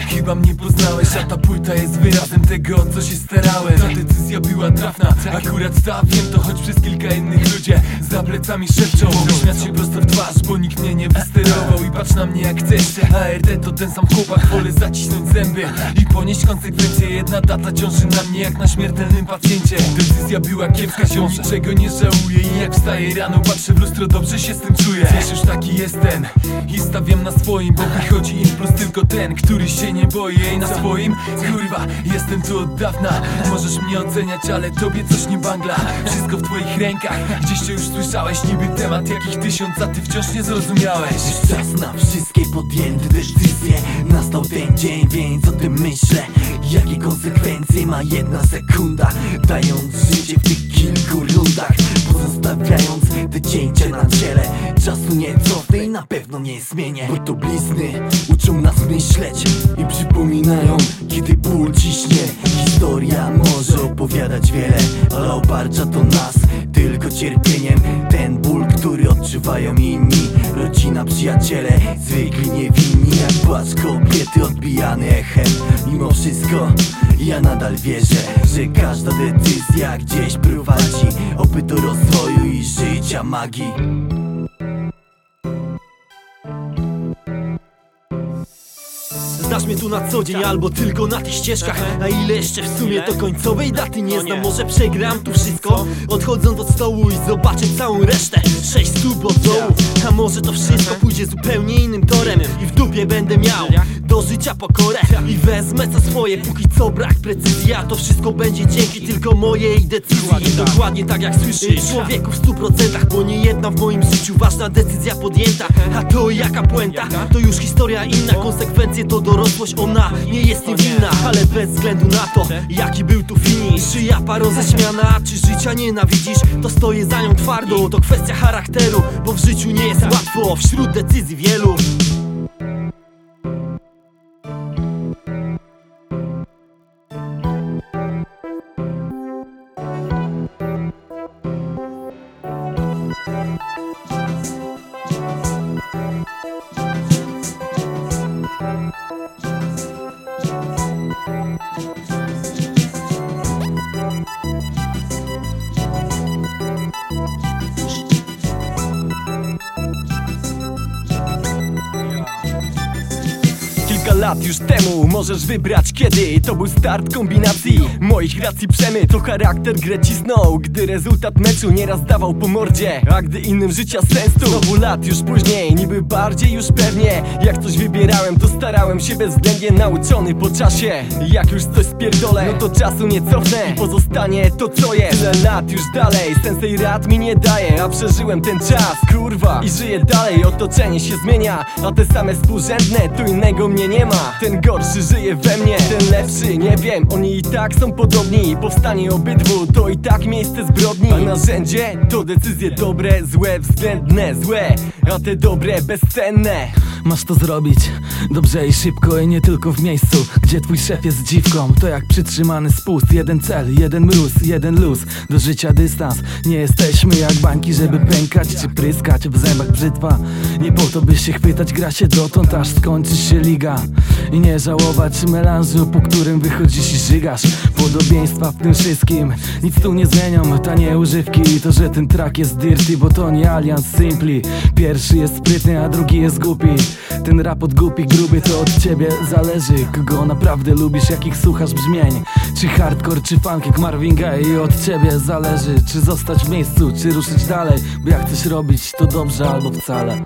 chyba mnie poznałeś A ta płyta jest wyrazem tego, o co się starałem. Ta decyzja była trafna, akurat ta wiem to Choć przez kilka innych ludzie za plecami szepczą. Mogę śmiać się prosto w twarz, bo nikt mnie nie wysterował I patrz na mnie jak chcesz, ARD to ten sam chłopak Wolę zacisnąć zęby i ponieść konsekwencje. Jedna data ciąży na mnie jak na śmiertelnym pacjencie. Decyzja była kiepska, się niczego nie żałuję I jak wstaję rano, patrzę w lustro, dobrze się z tym czuję. Wiesz, już taki jestem i stawiam na swoim Bo wychodzi impuls tylko ten, który się nie boi Ej, na swoim, kurwa, jestem tu od dawna Możesz mnie oceniać, ale tobie coś nie bangla. Wszystko w twoich rękach, gdzieś to już słyszałeś Niby temat jakich tysiąc, a ty wciąż nie zrozumiałeś. Już czas na wszystkie podjęte decyzje. Nastał ten dzień, więc o tym myślę. Jakie konsekwencje ma jedna sekunda Dając życie w tych kilku rundach. Pozostawiając te cięcia na ciele. Czasu nie cofnę i na pewno nie zmienię. Bo to blizny uczą nas myśleć I przypominają, kiedy ból ciśnie. Historia może opowiadać wiele Ale obarcza to nas tylko cierpieniem. Ten ból, który odczuwają inni Rodzina, przyjaciele, zwykli niewinni Jak płacz kobiety odbijany echem Mimo wszystko ja nadal wierzę Że każda decyzja gdzieś prowadzi. Oby do rozwoju i życia magii Znasz mnie tu na co dzień albo tylko na tych ścieżkach. A ile jeszcze w sumie to końcowej daty nie znam. Może przegram tu wszystko Odchodząc od stołu i zobaczę całą resztę. Sześć stóp od dołu A może to wszystko pójdzie zupełnie innym torem. I w dupie będę miał do życia pokorę I wezmę co swoje, póki co brak precyzji A to wszystko będzie dzięki tylko mojej decyzji. Dokładnie tak jak słyszysz. Człowieku w stu procentach Bo nie jedna w moim życiu ważna decyzja podjęta. A to jaka puenta? To już historia inna. Konsekwencje to dorosłość Ona nie jest niewinna. Ale bez względu na to Jaki był tu finish Czy japa roześmiana Czy życia nienawidzisz? To stoję za nią twardo. To kwestia charakteru Bo w życiu nie jest łatwo. Wśród decyzji wielu lat już temu możesz wybrać kiedy To był start kombinacji moich racji przemyt To charakter grę Gdy rezultat meczu nieraz dawał po mordzie A gdy innym życia sens tu Znowu lat już później niby bardziej już pewnie. Jak coś wybierałem to starałem się bezwzględnie nauczony po czasie. Jak już coś spierdolę no to czasu nie cofnę I pozostanie to co jest. Tyle lat już dalej sensej rad mi nie daje A przeżyłem ten czas kurwa. I żyję dalej otoczenie się zmienia A te same współrzędne tu innego mnie nie ma Ten gorszy żyje we mnie, ten lepszy nie wiem. Oni i tak są podobni Powstanie obydwu to i tak miejsce zbrodni. A narzędzie to decyzje dobre, złe, względne, złe. A te dobre bezcenne Masz to zrobić? Dobrze i szybko i nie tylko w miejscu Gdzie twój szef jest dziwką. To jak przytrzymany spust Jeden cel, jeden mróz, jeden luz. Do życia dystans. Nie jesteśmy jak bańki, żeby pękać Czy pryskać w zębach brzytwa. Nie po to by się chwytać Gra się dotąd aż skończy się liga. I nie żałować melanżu Po którym wychodzisz i żygasz. Podobieństwa w tym wszystkim Nic tu nie zmienią. Tanie używki i to, że ten track jest dirty Bo to nie Allianz Simpli. Pierwszy jest sprytny, a drugi jest głupi ten rap od głupi gruby to od ciebie zależy Kogo naprawdę lubisz, jakich słuchasz brzmień. Czy hardcore, czy funk jak Marvin Gaye I od ciebie zależy, czy zostać w miejscu, czy ruszyć dalej. Bo jak chcesz robić to dobrze albo wcale